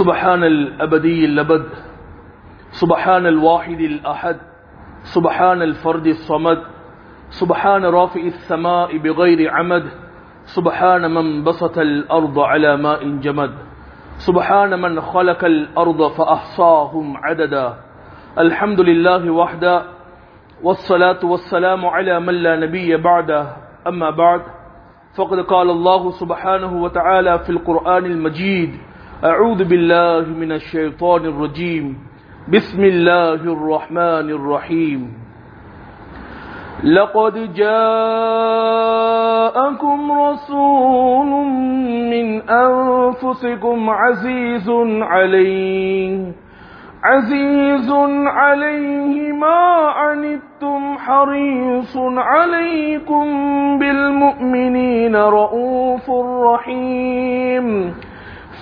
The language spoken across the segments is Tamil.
سبحان الأبدي الأبد سبحان الواحد الأحد سبحان الفرد الصمد سبحان رافع السماء بغير عمد سبحان من بسط الأرض على ماء جمد سبحان من خلق الأرض فأحصاهم عددا. الحمد لله وحده والصلاة والسلام على من لا نبي بعده. أما بعد فقد قال الله سبحانه وتعالى في القرآن المجيد أعوذ بالله من الشيطان الرجيم. بسم الله الرحمن الرحيم. لقد جاءكم رسول من أنفسكم عزيز عليه. عزيز عليه ما عنتم حريص عليكم بالمؤمنين رؤوف رحيم.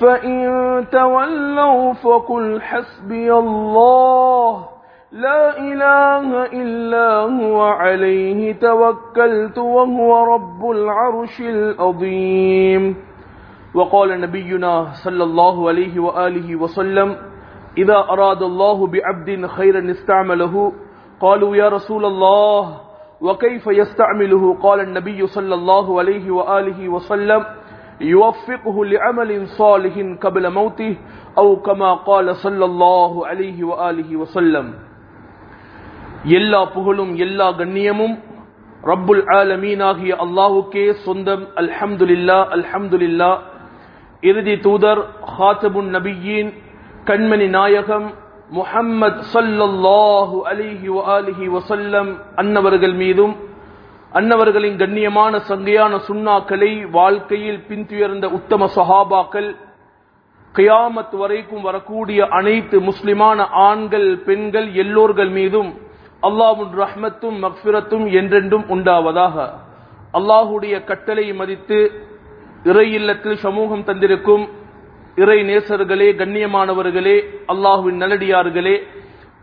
فإن تولوا فقل حسبي الله لا إله إلا هو عليه توكلت وهو رب العرش العظيم. وقال نبينا صلى الله عليه وآله وسلم إذا أراد الله بعبد خيرا استعمله. قالوا يا رسول الله وكيف يستعمله؟ قال النبي صلى الله عليه وآله وسلم يوفقه لعمل صالح قبل موته أو كما قال صلى الله عليه وآله وسلم எல்லா புகழும் எல்லா கண்ணியமும் ரப்புல் ஆலமீனாகிய அல்லாஹுக்கே சொந்தம் அல்ஹம்துலில்லா அல்ஹம்துலில்லா இறுதி தூதர் ஹாத்தபுன் நபியின் கண்மணி நாயகம் முஹம்மத் சல்லல்லாஹு அலிஹி அலிஹி வசல்லம் அன்னவர்கள் மீதும் அன்னவர்களின் கண்ணியமான சங்கையான சுண்ணாக்களை வாழ்க்கையில் பின்துயர்ந்த உத்தம சஹாபாக்கள் கியாமத் வரைக்கும் வரக்கூடிய அனைத்து முஸ்லிமான ஆண்கள் பெண்கள் எல்லோர்கள் மீதும் அல்லாஹுன் ரஹ்மத்தும் மக்ஃபிரத்தும் என்றென்றும் உண்டாவதாக. அல்லாஹுடைய கட்டளை மதித்து இறை இல்லத்தில் சமூகம் தந்திருக்கும் இறை நேசர்களே கண்ணியமானவர்களே அல்லாஹுவின் நல்லடியார்களே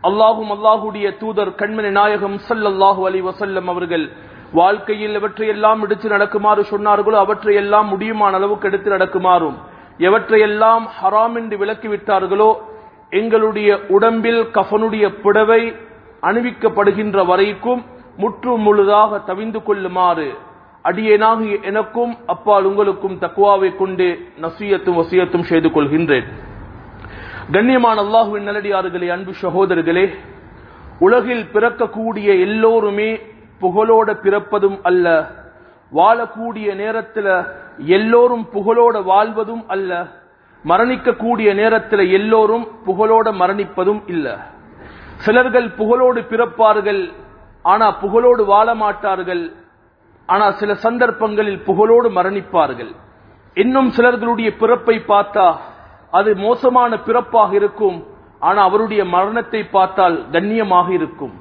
அல்லாஹும் அல்லாஹுடைய தூதர் கண்மணி நாயகம் சல்லல்லாஹு அலி வசல்லம் அவர்கள் வாழ்க்கையில் எவற்றையெல்லாம் எடுத்து நடக்குமாறு சொன்னார்களோ அவற்றையெல்லாம் முடியுமான அளவுக்கு எடுத்து நடக்குமாறும். எவற்றையெல்லாம் ஹராம் என்று விலக்கிவிட்டார்களோ எங்களுடைய உடம்பில் கஃபனுடைய புடவை அணிவிக்கப்படுகின்ற வரைக்கும் முற்று முழுதாக தவிந்து கொள்ளுமாறு. அடியேனாக எனக்கும் அப்பால் உங்களுக்கும் தக்குவாவை கொண்டு நசியத்தும் வசியத்தும் செய்து கொள்கின்றேன். கண்ணியமான அல்லாஹுவின் நல்லடியார்களே அன்பு சகோதரர்களே உலகில் பிறக்கக்கூடிய எல்லோருமே புகழோட பிறப்பதும் அல்ல. வாழக்கூடிய நேரத்தில் எல்லோரும் புகழோட வாழ்வதும் அல்ல. மரணிக்கக்கூடிய நேரத்தில் எல்லோரும் புகழோட மரணிப்பதும் இல்ல. சிலர்கள் புகழோடு பிறப்பார்கள் ஆனா புகழோடு வாழ மாட்டார்கள் ஆனா சில சந்தர்ப்பங்களில் புகழோடு மரணிப்பார்கள். இன்னும் சிலர்களுடைய பிறப்பை பார்த்தா அது மோசமான பிறப்பாக இருக்கும். ஆனா அவருடைய மரணத்தை பார்த்தால் கண்ணியமாக இருக்கும்.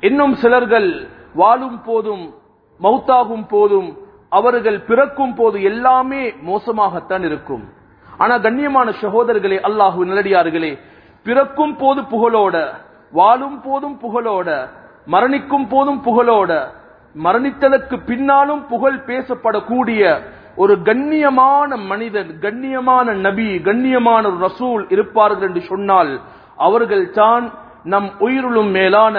இன்னும் சிலர்கள் வாழும் போதும் மௌத்தாகும் போதும் அவர்கள் பிறக்கும் போது எல்லாமே மோசமாகத்தான் இருக்கும். ஆனா கண்ணியமான சகோதரர்களே அல்லாஹு நிலடியார்களே பிறக்கும் போது புகழோட வாழும் போதும் புகழோட மரணிக்கும் போதும் புகழோட மரணித்ததற்கு பின்னாலும் புகழ் பேசப்படக்கூடிய ஒரு கண்ணியமான மனிதன் கண்ணியமான நபி கண்ணியமான ஒரு ரசூல் இருப்பார்கள் என்று சொன்னால் அவர்கள் தான் நம் உயிருளும் மேலான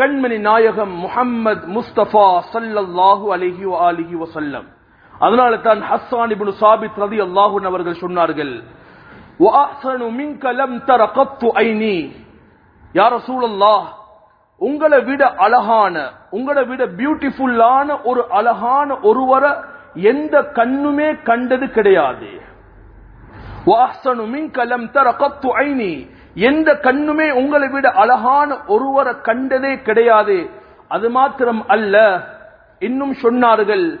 கண்மணி நாயகம் முஹம்மது முஸ்தபா சல்லல்லாஹு அலிஹி அலிஹி வசல்லம் அதனால தான் ஹஸ்ஸான் இப்னு சாபித் ரதி அல்லாஹூன் அவர்கள் சொன்னார்கள் யார சூழல்லா உங்களை விட அழகான உங்களை விட பியூட்டிஃபுல்லான ஒரு அழகான ஒருவரை எந்த கண்ணுமே கண்டது கிடையாது. எந்த கண்ணுமே உங்களை விட அழகான ஒருவரை கண்டதே கிடையாது. அது மாத்திரம் அல்ல இன்னும் சொன்னார்கள்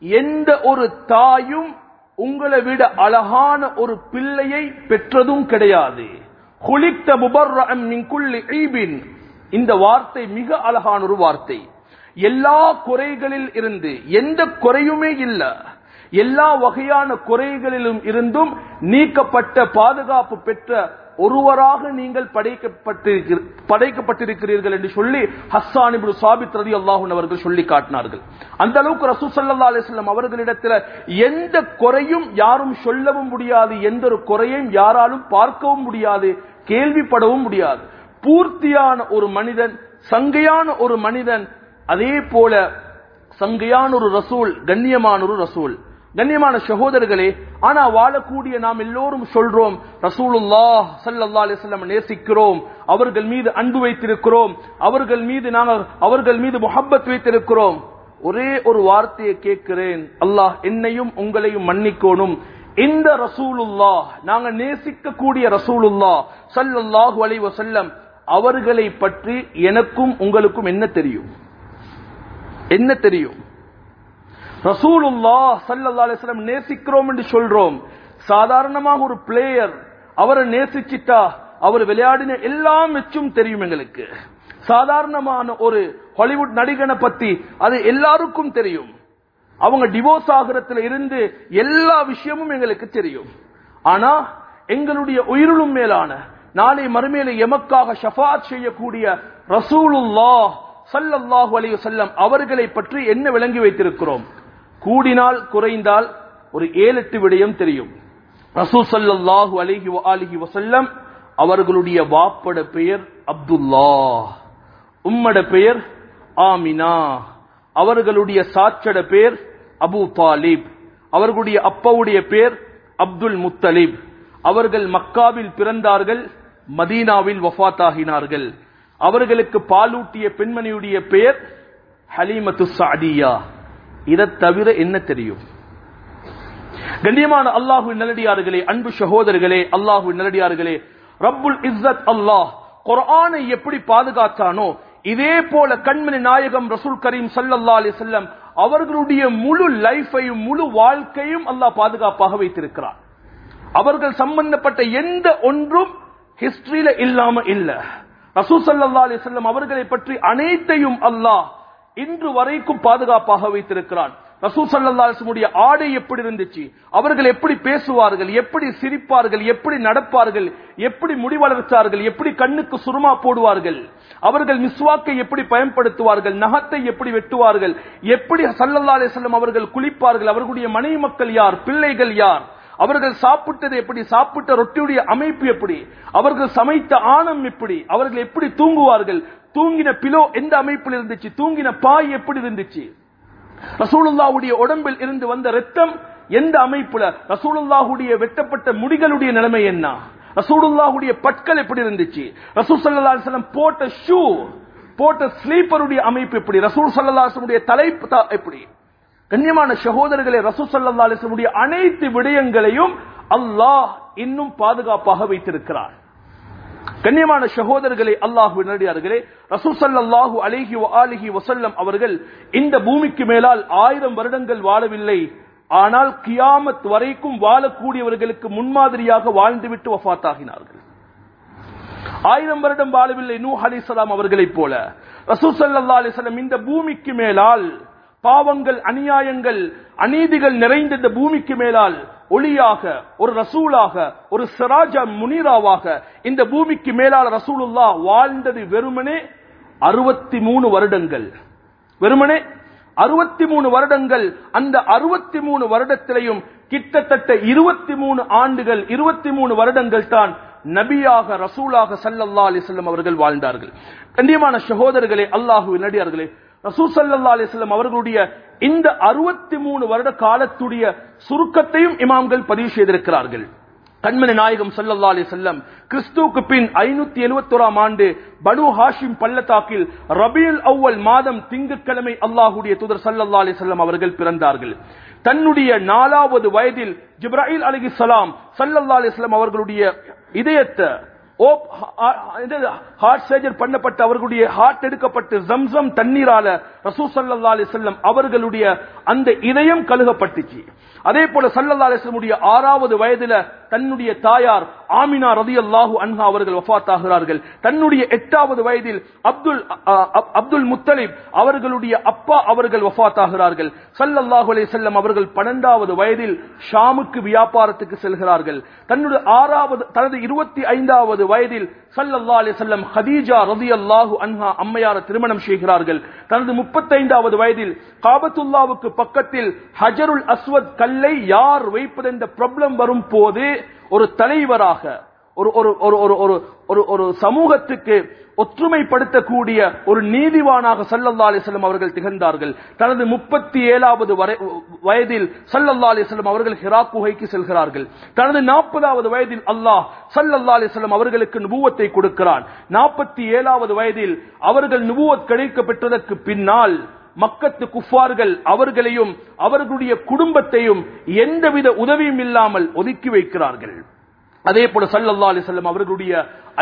எந்த ஒரு தாயும் உங்களை விட அழகான ஒரு பிள்ளையை பெற்றதும் கிடையாது. குளித்த முபர்ரம் இந்த வார்த்தை மிக அழகான ஒரு வார்த்தை. எல்லா குறைகளில் இருந்து எந்த குறையுமே இல்ல. எல்லா வகையான குறைகளிலும் இருந்தும் நீக்கப்பட்ட பாதுகாப்பு பெற்ற ஒருவராக நீங்கள் படைக்கப்பட்டிருக்கிற படைக்கப்பட்டிருக்கிறீர்கள் என்று சொல்லி ஹஸ்ஸான் இப்னு சாபித் ரதி அல்லாஹூன் அவர்கள் சொல்லி காட்டினார்கள். அந்த அளவுக்கு ரசூ சல்லா அலிஸ்லாம் அவர்களிடத்தில் எந்த குறையும் யாரும் சொல்லவும் முடியாது எந்த ஒரு குறையும் யாராலும் பார்க்கவும் முடியாது கேள்விப்படவும் முடியாது. பூர்த்தியான ஒரு மனிதன் சங்கையான ஒரு மனிதன் அதே போல சங்கையான ஒரு ரசூல் கண்ணியமான ஒரு ரசூல். கண்ணியமான சகோதரர்களே ஆனா வாழக்கூடிய நாம் எல்லோரும் சொல்றோம் ரசூலுல்லாஹ் ஸல்லல்லாஹு அலைஹி நேசிக்கிறோம் அவர்கள் மீது அன்பு வைத்திருக்கிறோம் அவர்கள் மீது நாங்கள் அவர்கள் மீது முகப்பத் வைத்திருக்கிறோம். ஒரே ஒரு வார்த்தையை கேட்கிறேன் அல்லாஹ் என்னையும் உங்களையும் மன்னிக்கோணும். இந்த ரசூலுல்லா நாங்க நேசிக்கக்கூடிய ரசூலுல்லாஹ் சல்லாஹு அலைஹி வசல்லம் அவர்களை பற்றி எனக்கும் உங்களுக்கும் என்ன தெரியும்? என்ன தெரியும்? ரசூலுல்லா சல்லல்லா அலிஸ்லாம் நேசிக்கிறோம் என்று சொல்றோம். சாதாரணமாக ஒரு பிளேயர் அவரை நேசிச்சிட்டா அவர் விளையாடின எல்லா மெச்சும் தெரியும் எங்களுக்கு. சாதாரணமான ஒரு ஹாலிவுட் நடிகனை பத்தி அது எல்லாருக்கும் தெரியும். அவங்க டிவோர்ஸ் ஆகிறதுல இருந்து எல்லா விஷயமும் எங்களுக்கு தெரியும். ஆனா எங்களுடைய உயிரிலும் மேலான நாளை மறுமையில எமக்காக ஷஃபாத் செய்யக்கூடிய ரசூலுல்லாஹ் சல்லல்லாஹு அலைஹி செல்லம் அவர்களை பற்றி என்ன விளங்கி வைத்திருக்கிறோம்? கூடினால் குறைந்தால் ஒரு ஏழு எட்டு விடயம் தெரியும். ரசூல் சல்லல்லாஹு அலைஹி வஆலிஹி வசல்லம் அவர்களுடைய வாப்பட பெயர் அப்துல்லா உம்மட பெயர் ஆமினா. அவர்களுடைய சாச்சட பேர் அபு தாலிப். அவர்களுடைய அப்பாவுடைய பேர் அப்துல் முத்தலிப். அவர்கள் மக்காவில் பிறந்தார்கள் மதீனாவில் வஃபாத்தாகினார்கள் அவர்களுக்கு பாலூட்டிய பெண்மணியுடைய பெயர் ஹலீமத்து சாதியா இதை தவிர என்ன தெரியும்? கண்ணியமான அல்லாஹு நல்லடியார்களே அன்பு சகோதரர்களே அல்லாஹு நல்லடியார்களே ரப்புல் இஸ்ஸத் அல்லாஹ் குரானை எப்படி பாதுகாத்தானோ இதே போல கண்மணி நாயகம் ரசூல் கரீம் சல்லல்லா அலி செல்லம் அவர்களுடைய முழு லைஃபையும் முழு வாழ்க்கையும் அல்லாஹ் பாதுகாப்பாக வைத்திருக்கிறார். அவர்கள் சம்பந்தப்பட்ட எந்த ஒன்றும் ஹிஸ்டரியில இல்லாம இல்ல. ரசூல் சல்லா அலி செல்லம் அவர்களை பற்றி அனைத்தையும் அல்லாஹ் இன்று வரைக்கும் பாதுகாப்பாக வைத்திருக்கிறான். ரசூல் சல்லாஹுடைய ஆடை எப்படி இருந்துச்சு? அவர்கள் எப்படி பேசுவார்கள்? எப்படி சிரிப்பார்கள்? எப்படி நடப்பார்கள்? எப்படி முடிவளர்ச்சார்கள் எப்படி கண்ணுக்கு சுருமா போடுவார்கள்? அவர்கள் மிஸ்வாக்கை எப்படி பயன்படுத்துவார்கள்? நகத்தை எப்படி வெட்டுவார்கள்? எப்படி சல்லல்லா அலிஸ்லம் அவர்கள் குளிப்பார்கள்? அவர்களுடைய மனைவி மக்கள் யார்? பிள்ளைகள் யார்? அவர்கள் சாப்பிட்டது எப்படி? சாப்பிட்ட ரொட்டியுடைய அமைப்பு எப்படி? அவர்கள் சமைத்த ஆணம் எப்படி? அவர்கள் எப்படி தூங்குவார்கள்? தூங்கின பிலோ எந்த அமைப்பில் இருந்துச்சு? தூங்கின பாய் எப்படி இருந்துச்சு? ரசூலுல்லாவுடைய உடம்பில் இருந்து வந்த ரத்தம் எந்த அமைப்புல? ரசூலுல்லாஹுடைய வெட்டப்பட்ட முடிகளுடைய நிலைமை என்ன? ரசூலுல்லாஹுடைய பட்கள் எப்படி இருந்துச்சு? ரசூல் சல்லா அலிஸ்லாம் போட்ட ஷூ போட்ட ஸ்லீப்பருடைய அமைப்பு எப்படி? ரசூல் சல்லா தலைப்பு எப்படி? கண்ணியமான சகோதரர்களை ரசூல் சல்லா அலிஸ்லமுடைய அனைத்து விடயங்களையும் அல்லாஹ் இன்னும் பாதுகாப்பாக வைத்திருக்கிறார் கண்ணியமான சகோதரர்களே அல்லாஹு நடிகார்களே ரசூசல்லாஹு அலிஹி அலிஹி வசல்லம் அவர்கள் இந்த பூமிக்கு மேலால் ஆயிரம் வருடங்கள் வாழவில்லை. ஆனால் கியாமத் வரைக்கும் வாழக்கூடியவர்களுக்கு முன்மாதிரியாக வாழ்ந்துவிட்டு வஃபாத்தாகினார்கள் ஆயிரம் வருடம் வாழவில்லை நூ அலிசலாம் அவர்களைப் போல. ரசூசல்லா அலிசலம் இந்த பூமிக்கு மேலால் பாவங்கள் அநியாயங்கள் அநீதிகள் நிறைந்த இந்த பூமிக்கு மேலால் ஒளியாக ஒரு ரசூலாக ஒரு சிராஜா முனீராவாக இந்த பூமிக்கு மேலான ரசூலுல்லா வாழ்ந்தது வெறுமனே அறுபத்தி மூணு வருடங்கள். வெறுமனே அறுபத்தி மூணு வருடங்கள் அந்த அறுபத்தி மூணு வருடத்திலையும் கிட்டத்தட்ட இருபத்தி மூணு ஆண்டுகள் இருபத்தி மூணு வருடங்கள் தான் நபியாக ரசூலாக சல்லல்லா அலிசல்லம் அவர்கள் வாழ்ந்தார்கள். கண்டியமான சகோதரர்களே அல்லாஹு நடிகார்களே ரசூசல்லா அலிஸ்லம் அவர்களுடைய இந்த அறுபத்தி மூணு வருட காலத்துடைய சுருக்கத்தையும் இமாம்கள் பதிவு செய்திருக்கிறார்கள். கண்மணி நாயகம் சல்லல்லா அலி செல்லம் கிறிஸ்துவுக்கு பின் ஐநூத்தி எழுபத்தோராம் ஆண்டு பனு ஹாஷிம் பள்ளத்தாக்கில் ரபியுல் அவ்வல் மாதம் திங்கட்கிழமை அல்லாஹுடைய தூதர் சல்லல்லா அலி செல்லம் அவர்கள் பிறந்தார்கள். தன்னுடைய நாலாவது வயதில் ஜிப்ராஹில் அலிஹி சலாம் சல்லல்லா அலிஸ்லாம் அவர்களுடைய இதயத்தை ஹார்ட் சர்ஜர் பண்ணப்பட்ட அவர்களுடைய ஹார்ட் எடுக்கப்பட்டு ஜம்சம் தண்ணீரால ரசூ சல்லா அலிசல்லம் அவர்களுடைய அந்த இதயம் கழுகப்பட்டுச்சு. அதே போல சல்லல்லா அலிசல்லுடைய ஆறாவது வயதுல தன்னுடைய தாயார் ஆமினா ரதி அல்லாஹு அன்ஹா அவர்கள் வஃத் ஆகிறார்கள் தன்னுடைய எட்டாவது வயதில் அப்துல் அப்துல் முத்தலிப் அவர்களுடைய அப்பா அவர்கள் வஃத் ஆகிறார்கள் சல்லல்லாஹு அலைஹி செல்லம் அவர்கள் பன்னெண்டாவது வயதில் ஷாமுக்கு வியாபாரத்துக்கு செல்கிறார்கள். தன்னுடைய ஆறாவது தனது இருபத்தி ஐந்தாவது வயதில் சல்லல்லா அலி செல்லம் ஹதீஜா ரதி அல்லாஹு அன்ஹா அம்மையார திருமணம் செய்கிறார்கள். தனது முப்பத்தைந்தாவது வயதில் காபத்துல்லாவுக்கு பக்கத்தில் ஹஜருல் அஸ்வத் கல்லை யார் வைப்பது என்ற பிரபலம் வரும் போது ஒரு தலைவராக ஒரு ஒரு ஒரு ஒரு ஒரு ஒரு ஒரு சமூகத்துக்கு ஒற்றுமைப்படுத்தக்கூடிய ஒரு நீதிவானாக சல்லல்லா அலிஸ்லம் அவர்கள் திகழ்ந்தார்கள். தனது முப்பத்தி ஏழாவது வயதில் சல்லல்லா அலிஸ்லம் அவர்கள் ஹிரா குகைக்கு செல்கிறார்கள். தனது நாற்பதாவது வயதில் அல்லாஹ் சல்லல்லா அலிஸ்லம் அவர்களுக்கு நுபுவத்தை கொடுக்கிறான். நாற்பத்தி ஏழாவது வயதில் அவர்கள் நுபுவத் கிடைக்க பெற்றதற்கு பின்னால் மக்கத்து குஃபார்கள் அவர்களையும் அவர்களுடைய குடும்பத்தையும் எந்தவித உதவியும் இல்லாமல் ஒதுக்கி வைக்கிறார்கள். அதே போல சல்லல்லா அலிசல்லம் அவர்களுடைய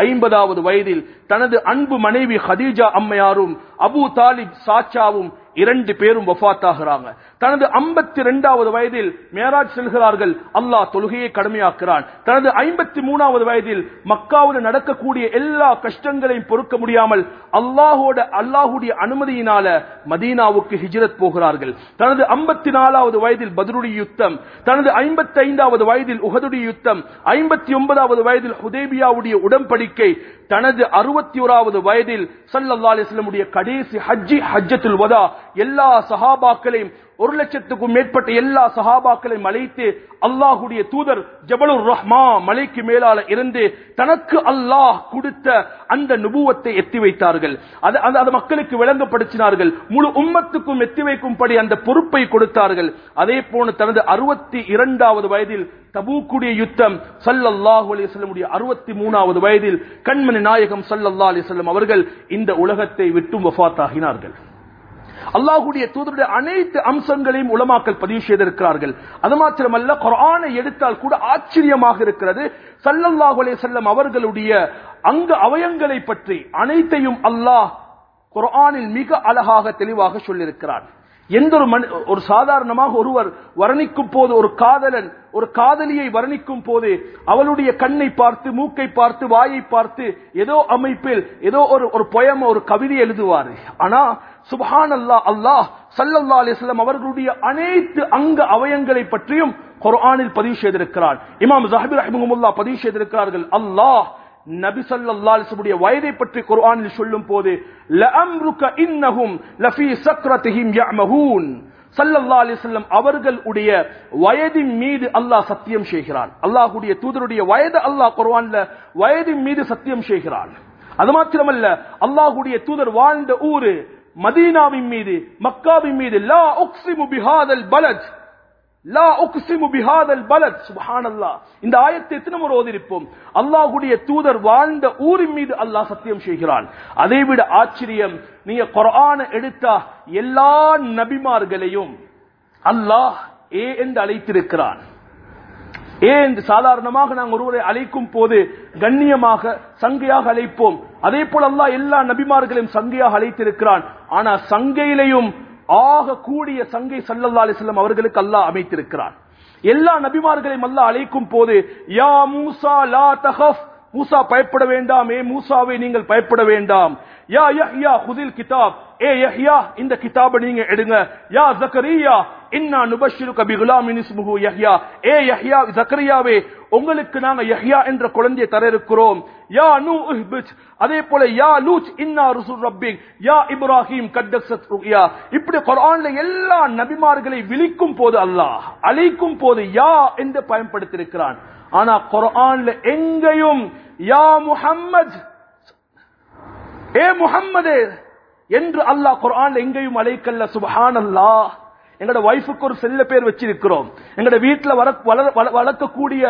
ஐம்பதாவது வயதில் தனது அன்பு மனைவி ஹதீஜா அம்மையாரும் அபு தாலிப் சாச்சாவும் இரண்டு பேரும் வஃத்தாகிறாங்க தனது ஐம்பத்தி இரண்டாவது வயதில் மேராஜ் செல்கிறார்கள். அல்லாஹ் தொழுகையை கடமையாக்குறான். தனது ஐம்பத்தி மூணாவது வயதில் மக்காவில் நடக்கக்கூடிய எல்லா கஷ்டங்களையும் பொறுக்க முடியாமல் அல்லாஹோட அல்லாஹுடைய அனுமதியினால மதீனாவுக்கு ஹிஜ்ரத் போகிறார்கள். தனது ஐம்பத்தி நாலாவது வயதில் பத்ருடைய யுத்தம் தனது ஐம்பத்தி ஐந்தாவது வயதில் உகதுடைய யுத்தம் ஐம்பத்தி ஒன்பதாவது வயதில் ஹுதேபியாவுடைய உடன்படிக்கை தனது அறுபத்தி ஓராவது வயதில் சல்லா அலிஸ்லமுடைய கடைசி ஹஜ்ஜி ஹஜ்ஜத்துல் வதா எல்லா சஹாபாக்களையும் ஒரு லட்சத்துக்கும் மேற்பட்ட எல்லா சஹாபாக்களையும் அழைத்து அல்லாஹுடைய தூதர் ஜபலுர் ரஹ்மா மலைக்கு மேலால இருந்து தனக்கு அல்லாஹ் கொடுத்த அந்த நுபுவத்தை எத்தி வைத்தார்கள். அது அந்த மக்களுக்கு விளங்கப்படுத்தினார்கள். முழு உம்மத்துக்கும் எத்தி வைக்கும்படி அந்த பொறுப்பை கொடுத்தார்கள். அதே போல தனது அறுபத்தி இரண்டாவது வயதில் தபூக்குடைய யுத்தம் சல்லல்லாஹு அலிஸ்லமுடைய அறுபத்தி மூணாவது வயதில் கண்மணி நாயகம் சல்லல்லா அலிஸ்லம் அவர்கள் இந்த உலகத்தை விட்டும் வஃத்தாகினார்கள். அல்லாஹுடைய தூதருடைய அனைத்து அம்சங்களையும் உலமாக்கல் பதிவு செய்திருக்கிறார்கள். அது மாத்திரமல்ல குரானை எடுத்தால் கூட ஆச்சரியமாக இருக்கிறது. சல்லல்லாஹு அலே செல்லம் அவர்களுடைய அங்க அவயங்களை பற்றி அனைத்தையும் அல்லாஹ் குரானில் மிக அழகாக தெளிவாக சொல்லியிருக்கிறார் எந்த ஒரு மனு ஒரு சாதாரணமாக ஒருவர் வர்ணிக்கும் போது ஒரு காதலன் ஒரு காதலியை வர்ணிக்கும் போது அவளுடைய கண்ணை பார்த்து மூக்கை பார்த்து வாயை பார்த்து ஏதோ அமைப்பில் ஏதோ ஒரு ஒரு பொயம ஒரு கவிதை எழுதுவாரு. ஆனா சுபஹான் அல்லா அல்லாஹ் சல்லல்லா அலிஸ்லாம் அவர்களுடைய அனைத்து அங்க அவயங்களை பற்றியும் குரானில் பதிவு செய்திருக்கிறார். இமாம் ஜஹபீர் ரஹிமஹுல்லா பதிவு செய்திருக்கிறார்கள். அல்லாஹ் நபி சல்லாஹுடைய வயதை பற்றி குர்ஆனில் சொல்லும் போது இன்னஹும் லஃபீ சல்லல்லா அலிஸ்லம் அவர்களுடைய வயதின் மீது அல்லாஹ் சத்தியம் செய்கிறான். அல்லாஹுடைய தூதருடைய வயது அல்லாஹ் குர்ஆன்ல வயதின் மீது சத்தியம் செய்கிறான். அது மாத்திரமல்ல அல்லாஹுடைய தூதர் வாழ்ந்த ஊரு மதீனாவின் மீது மக்காவின் மீது லா உக்ஸிமு பிஹாதல் பலத். இந்த ஆயத்தை எத்தனை முறை ஓதிருப்போம் அல்லாஹ்வுடைய தூதர் வாழ்ந்த ஊரின் மீது அல்லாஹ் சத்தியம் செய்கிறான். அதைவிட ஆச்சரியம் நீங்க கொரான எடுத்தா எல்லா நபிமார்களையும் அல்லாஹ் ஏ என்று அழைத்திருக்கிறான். ஏன் சாதாரணமாக நாங்கள் ஒருவரை அழைக்கும் போது கண்ணியமாக சங்கையாக அழைப்போம். அதே போல அல்லாஹ் எல்லா நபிமார்களையும் சங்கையாக அழைத்திருக்கிறான். ஆனா சங்கையிலையும் ஆக கூடிய சங்கை சல்லல்லா அலிஸ்லாம் அவர்களுக்கு அல்லாஹ் அமைத்திருக்கிறார் எல்லா நபிமார்களையும் அல்லாஹ் அழைக்கும் போது யா மூசா லா தஹப் மூசா பயப்பட வேண்டாம். ஏ மூசாவை நீங்கள் பயப்பட வேண்டாம். யா யஹ்யா குதில் கிதாப். ஏ யஹ்யா இந்த கிதாபை நீங்க எடுங்க. யா ஜக்கரியா இன்னா நுபஷிருக பிகுலாமின் இஸ்முஹு யஹ்யா ஏ யஹ்யா ஜக்கரியாவே உங்களுக்கு நாங்க யஹ்யா என்ற குழந்தையை தர இருக்கிறோம் யா நூ அதே போல யா லூச் இன்னா ருசுல் ரப்பிக் யா இப்ராஹிம் கத்தக்ஸத் ருயா இப்படி குர்ஆன்ல எல்லா நபிமார்களை விழிக்கும் போது அல்லாஹ் அழைக்கும் போது யா என்று பயன்படுத்தியிருக்கிறான். ஆனா குர்ஆன்ல எங்கேயும் யா முஹம்மத் ஏ முஹம்மதே என்று அல்லாஹ் குர்ஆன்ல எங்கேயும் அழைக்கல்ல அல்லாஹ் எங்களோட ஒய்ஃபுக்கு வைஃபுக்கு ஒரு செல்ல பேர் வச்சிருக்கிறோம். எங்களோட வீட்டுல வளர்க்கக்கூடிய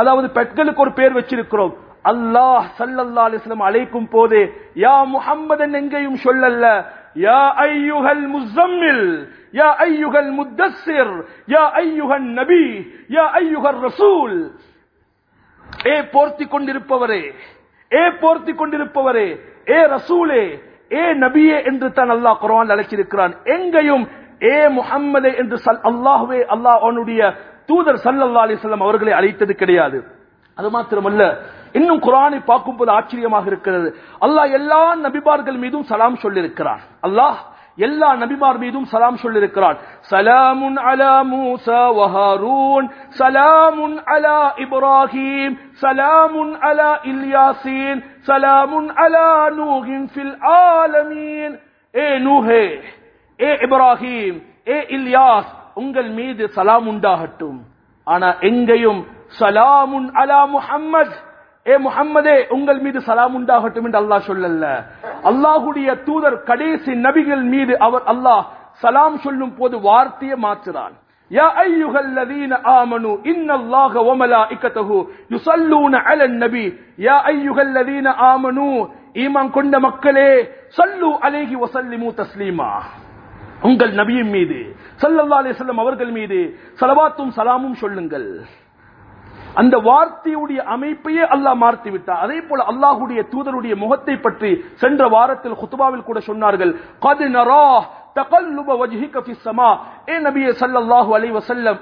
அதாவது பெட்களுக்கு ஒரு பேர் வச்சிருக்கிறோம். அல்லாஹ் சல்லல்லா அலிஸ்லம் அழைக்கும் போது யா முஹம்மதன் எங்கேயும் சொல்லல்ல. யா ஐயுகல் முசம்மில் யா ஐயுகல் முத்தசிர் யா ஐயுகன் நபி யா ஐயுகர் ரசூல். ஏ போர்த்தி கொண்டிருப்பவரே ஏ போர்த்தி கொண்டிருப்பவரே ஏ ரசூலே ஏ நபியே என்று தான் அல்லாஹ் குரான் அழைச்சிருக்கிறான். எங்கேயும் ஏ முகம்மதே என்று சல் அல்லாஹ்வே அல்லாஹ் அவனுடைய தூதர் சல்லல்லாஹு அலைஹி வஸல்லம் அவர்களை அழைத்தது கிடையாது. அது மாத்திரமல்ல இன்னும் குரானை பார்க்கும்போது ஆச்சரியமாக இருக்கிறது. அல்லாஹ் எல்லா நபிபார்கள் மீதும் சலாம் சொல்லியிருக்கிறார். அல்லாஹ் எல்லா நபிமார் மீதும் சலாம் சொல்லிருக்கிறான் சலாமுன் அலா மூசா வஹாரூன் சலாமுன் அலா இப்ராஹிம் சலாமுன் அலா இல்யாசீன் சலாமுன் அலா நூஹின் ஃபில் ஆலமீன். ஏ நூஹே ஏ இப்ராஹிம் ஏ இல்யாஸ் உங்கள் மீது சலாம் உண்டாகட்டும் ஆனா எங்கேயும் சலாமுன் அலா முஹம்மத் ஏ முஹம்மதே உங்கள் மீது சலாம் உண்டாகட்டும் என்று அல்லாஹ் சொல்லல அல்லாஹுடைய தூதர் கடைசி நபிகள் மீது அவர் அல்லாஹ் சலாம் சொல்லும் போது வார்த்தையை மாற்றுறான் يا أيها الذين آمنوا إن الله وملائكته يصلون على النبي يا أيها الذين آمنوا ஈமான் கொண்ட மக்களே சல்லு அலைஹி வசல்லிமு தஸ்லீமா உங்கள் நபியின் மீது சல்லல்லா அலிஸ்லாம் அவர்கள் மீது சலவாத்தும் சலாமும் சொல்லுங்கள். அந்த வார்த்தையுடைய அமைப்பையே அல்லாஹ் மாற்றி விட்டார் அதே போல அல்லாஹுடைய தூதருடைய முகத்தை பற்றி சென்ற வாரத்தில் குத்துபாவில் கூட சொன்னார்கள் தகல்லுப வஜ்ஹிக ஃபிஸ் ஸமா ஏ நபியே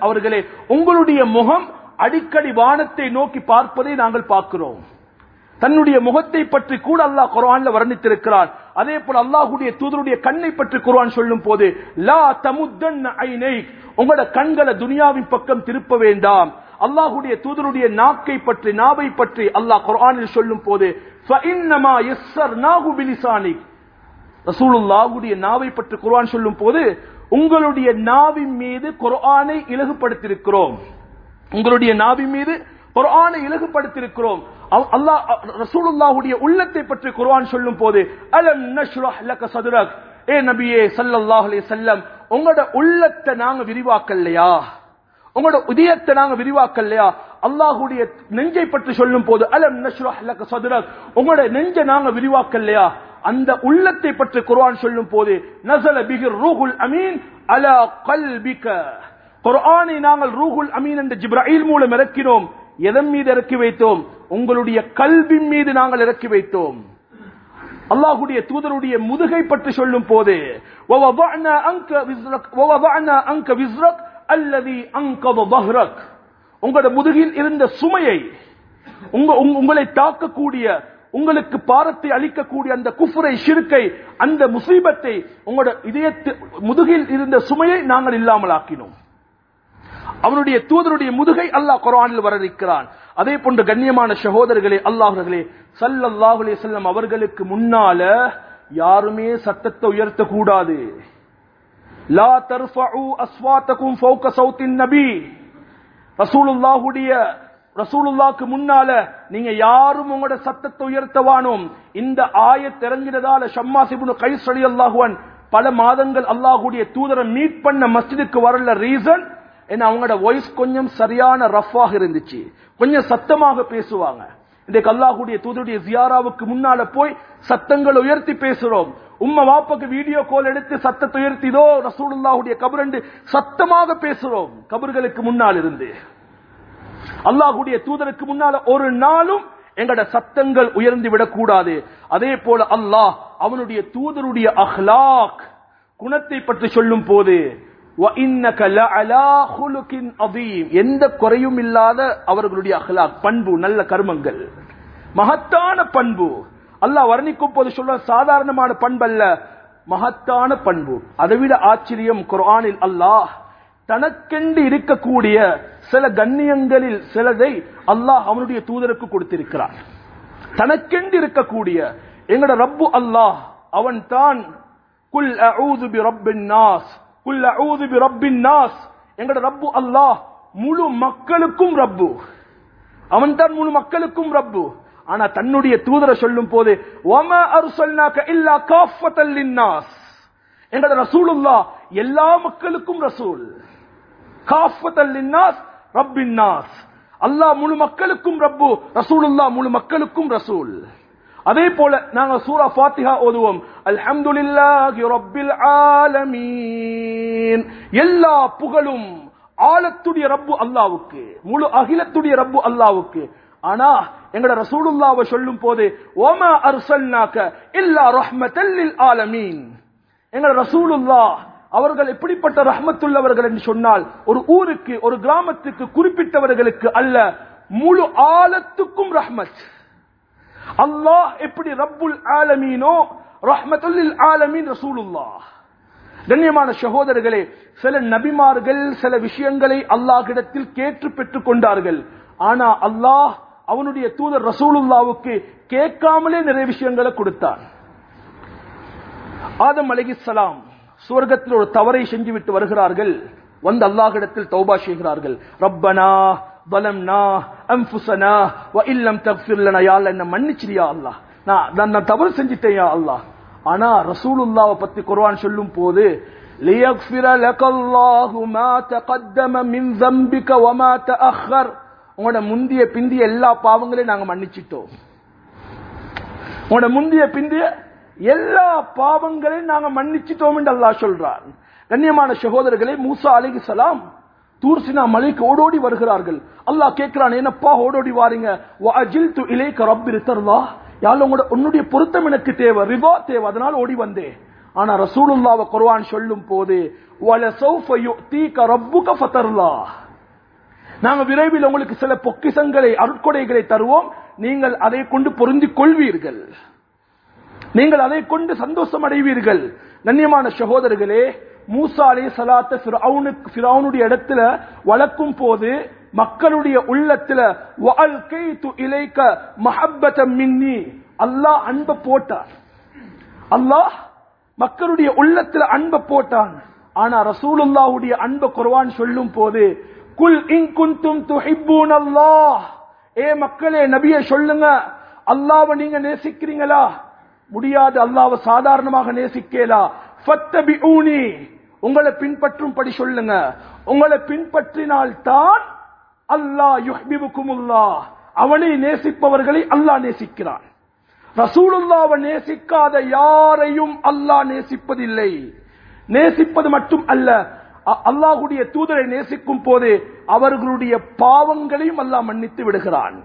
அவர்களே உங்களுடைய முகம் அடிக்கடி வானத்தை நோக்கி பார்ப்பதை நாங்கள் பார்க்கிறோம். தன்னுடைய முகத்தை பற்றி கூட அல்லாஹ் குரான்ல வர்ணித்திருக்கிறார். அதே போல அல்லாஹுடைய தூதருடைய கண்ணை பற்றி குருவான் சொல்லும் போது லா தமுத்தன் ஐனை உங்களோட கண்களை துனியாவின் பக்கம் திருப்ப வேண்டாம். அல்லாஹுடைய தூதருடைய நாக்கை பற்றி நாவை பற்றி அல்லாஹ் குர்ஆனில் சொல்லும் போது ரசூலுல்லாஹுடைய நாவை பற்றி குர்ஆன் சொல்லும் போது உங்களுடைய நாவின் மீது குர்ஆனை இலகுபடுத்தியிருக்கிறோம் உங்களுடைய நாவின் மீது குரானை இலகுபடுத்திருக்கிறோம் அல்லாஹ் ரசூலுல்லாஹுடைய உள்ளத்தை பற்றி குர்ஆன் சொல்லும் போது அலம் நஷ்ரஹ் லக சதுரக். ஏ நபியே ஸல்லல்லாஹு அலைஹி வஸல்லம் உங்களோட உள்ளத்தை நாங்க விரிவாக்கலையா உங்களோட உதயத்தை நாங்க விரிவாக்கலையா அல்லாஹுடைய நெஞ்சை பற்றி சொல்லும் போது அலம் நஷ்ரஹ் லக சதுரக். உங்களோட நெஞ்சை நாங்க விரிவாக்கலையா அந்த உள்ளத்தை பற்றி குர்ஆன் சொல்லும் போது நசல பிஹிர் ரூஹுல் அமீன் அலா கல்பிக. குர்ஆனை நாங்கள் ரூஹுல் அமீன் என்ற ஜிப்ராயில் மூலம் இறக்கினோம். எதன் மீது இறக்கி வைத்தோம்? உங்களுடைய கல்வி மீது நாங்கள் இறக்கி வைத்தோம். அல்லாஹுடைய தூதருடைய முதுகை பற்றி சொல்லும் போது உங்களோட முதுகில் இருந்த சுமையை உங்களை தாக்கக்கூடிய உங்களுக்கு பாரத்தை அளிக்கக்கூடிய அந்த குஃபுரை சிறுக்கை அந்த முசீபத்தை உங்களோட இதயத்து முதுகில் இருந்த சுமையை நாங்கள் இல்லாமல் ஆக்கினோம். அவனுடைய தூதருடைய முதுகை அல்லாஹ் குரானில் வரவிருக்கிறான் அதே போன்ற கண்ணியமான சகோதரர்களே அல்லாஹர்களே சல்லாஹுலே செல்லம் அவர்களுக்கு முன்னால யாருமே சத்தத்தை உயர்த்த கூடாது லா தர்ஃபஉ அஸ்வாத்தகும் ஃபௌக சௌத்தின் நபி. ரசூலுல்லாஹுடைய ரசூலுல்லாஹ்க்கு முன்னால நீங்க யாரும் உங்களோட சத்தத்தை உயர்த்தவானோம். இந்த ஆயத் இறங்கினதால ஷம்மாஸ் இப்னு கைஸ் ரலியல்லாஹு அன் பல மாதங்கள் அல்லாஹ்வுடைய தூதரை மீட் பண்ண மஸ்ஜிதுக்கு வரல ரீசன் ஏன்னா அவங்களோட வாய்ஸ் கொஞ்சம் சரியான ரஃபாக இருந்துச்சு. கொஞ்சம் சத்தமாக பேசுவாங்க. இன்றைக்கு அல்லாஹ்வுடைய தூதருடைய ஜியாராவுக்கு முன்னால போய் சத்தங்களை உயர்த்தி பேசுறோம். உம்ம வாப்பக்கு வீடியோ கால் எடுத்து சத்தத்தை உயர்த்திதோ ரசூலுல்லாஹுடைய கபரண்டு சத்தமாக பேசுறோம். கபர்களுக்கு முன்னால் இருந்து. அல்லாஹுடைய தூதருக்கு முன்னால ஒரு நாளும் எங்கட சத்தங்கள் உயர்ந்து விடக்கூடாது. அதே போல அல்லாஹ் அவனுடைய தூதருடைய அஹ்லாக் குணத்தை பற்றி சொல்லும் போது எந்த குறையும் இல்லாத அவர்களுடைய அஹ்லாக் பண்பு நல்ல கருமங்கள். மகத்தான பண்பு. அல்லாஹ் வர்ணிக்கும் போது சொல்ல சாதாரணமான பண்பல்ல மகத்தான பண்பு. அதைவிட ஆச்சரியம் குரானில் அல்லாஹ். தனக்கெண்டு இருக்கக்கூடிய சில கண்ணியங்களில் சிலதை அல்லாஹ் அவனுடைய தூதருக்கு கொடுத்திருக்கிறார் தனக்கெண்டு இருக்கக்கூடிய எங்களோட ரப்பு அல்லாஹ் அவன் தான் குல் அவுது பி ரப்பின் நாஸ். குல் அஊது பி ரப்பின் நாஸ். எங்கட ரப்பு அல்லாஹ். முழு மக்களுக்கும் ரப்பு. அவன் தான் முழு மக்களுக்கும் ரப்பு. ஆனா தன்னுடைய தூதரை சொல்லும் போது வமா அர்சல்னாக இல்லா காஃபத்தல் லின்னாஸ். எங்கட ரசூலுல்லாஹ் எல்லா மக்களுக்கும் ரசூல். காஃபத்தல் ரப்பின் நாஸ். அல்லாஹ் முழு மக்களுக்கும் ரப்பு. ரசூலுல்லாஹ் முழு மக்களுக்கும் ரசூல். அதே போல நாங்க சூரா ஃபாத்திஹா ஓதுவோம். அல்ஹம்துலில்லாஹி ரப்பில் ஆலமீன். எல்லா புகழும் ஆலத்துடைய ரப்பு அல்லாவுக்கு முழு அகிலத்துடைய ரப்பு அல்லாவுக்கு. ஆனா எங்கட ரசூலுல்லாவை சொல்லும் போது ஓமா அர்சல்னாக்க இல்லா ரஹ்மத்தல்லில் ஆலமீன். எங்கட ரசூலுல்லா அவர்கள் எப்படிப்பட்ட ரஹ்மத்துள்ளவர்கள் என்று சொன்னால் ஒரு ஊருக்கு ஒரு கிராமத்துக்கு குறிப்பிட்டவர்களுக்கு அல்ல முழு ஆலத்துக்கும் ரஹ்மத். அல்லாஹ் எப்படி ரப்புல் ஆலமீனோ ரஹ்மத்துல்லில் ஆலமீன் ரசூலுல்லா கண்ணியமான சகோதரர்களே சில நபிமார்கள் சில விஷயங்களை அல்லாஹிடத்தில் கேட்டு பெற்றுக் கொண்டார்கள். ஆனா அல்லாஹ் அவனுடைய தூதர் ரசூலுல்லாவுக்கு கேட்காமலே நிறைய விஷயங்களை கொடுத்தான் ஆதம் அலைஹிஸ்ஸலாம் சுவர்க்கத்தில் ஒரு தவறை செஞ்சுவிட்டு வருகிறார்கள். வந்து அல்லாஹிடத்தில் தௌபா செய்கிறார்கள். ரப்பனா பலம்னா அம்புசனா வ இல்லம் தக்ஃபிர் லனா யா அல்லாஹ் என்ன மன்னிச்சிரியா அல்லாஹ் நான் நான் நான் தவறு செஞ்சிட்டேன் யா அல்லாஹ் ஆனா ரசூலுல்லாவை பத்தி குர்ஆன் சொல்லும் போது லியக்ஃபிர லக்கல்லாஹு மா தகத்தம மின் ذنبك وما تأخر உங்களோட முந்திய பிந்திய எல்லா பாவங்களையும் நாங்க மன்னிச்சிட்டோம் உங்களோட முந்திய பிந்திய எல்லா பாவங்களையும் நாங்க மன்னிச்சிட்டோம் என்று அல்லாஹ் சொல்றான் கண்ணியமான சகோதரர்களே மூசா அலைஹிஸ்ஸலாம் தூர்சினா மலைக்கு ஓடோடி வருகிறார்கள். அல்லாஹ் கேட்கிறான் என்னப்பா ஓடோடி வாரீங்க? வஅஜில்து இலைக்க ரப்பி ரித்தர்லா. யாழ் உங்களோட உன்னுடைய பொருத்தம் எனக்கு தேவை ரிவா தேவை அதனால ஓடி வந்தேன். ஆனா ரசூலுல்லாவை குர்வான் சொல்லும் போது வல நாங்க விரைவில் உங்களுக்கு சில பொக்கிசங்களை அருட்கொடைகளை தருவோம். நீங்கள் அதை கொண்டு பொருந்திக் கொள்வீர்கள். நீங்கள் அதை கொண்டு சந்தோஷம் அடைவீர்கள். கண்ணியமான சகோதரர்களே மூசா அலை சலாத்த ஃபிரௌனுடைய இடத்துல வளர்க்கும் போது மக்களுடைய உள்ளத்துல வஅல்கைது இலைக்க மஹப்பத மின்னி. அல்லாஹ் அன்ப போட்டார் அல்லாஹ் மக்களுடைய உள்ளத்துல அன்ப போட்டான். ஆனா ரசூலுல்லாவுடைய அன்ப குர்ஆன் சொல்லும் போது குல் இன் குந்தும் துஹிப்பூன் அல்லாஹ் ஏ மக்களே நபியை சொல்லுங்க. அல்லாவை நீங்க நேசிக்கிறீங்களா? முடியாது. அல்லாவை சாதாரணமாக நேசிக்கலா? உங்களை பின்பற்றும்படி சொல்லுங்க. உங்களை பின்பற்றினால் தான் அல்லாஹ் யுஹ்பிபுக்குமுல்லாஹ் அவனை நேசிப்பவர்களை அல்லாஹ் நேசிக்கிறான். ரசூலுல்லாவை நேசிக்காத யாரையும் அல்லாஹ் நேசிப்பதில்லை. நேசிப்பது மட்டும் அல்ல அ- தூதரை நேசிக்கும் போது அவர்களுடைய பாவங்களையும் அல்லாஹ் மன்னித்து விடுகிறான்.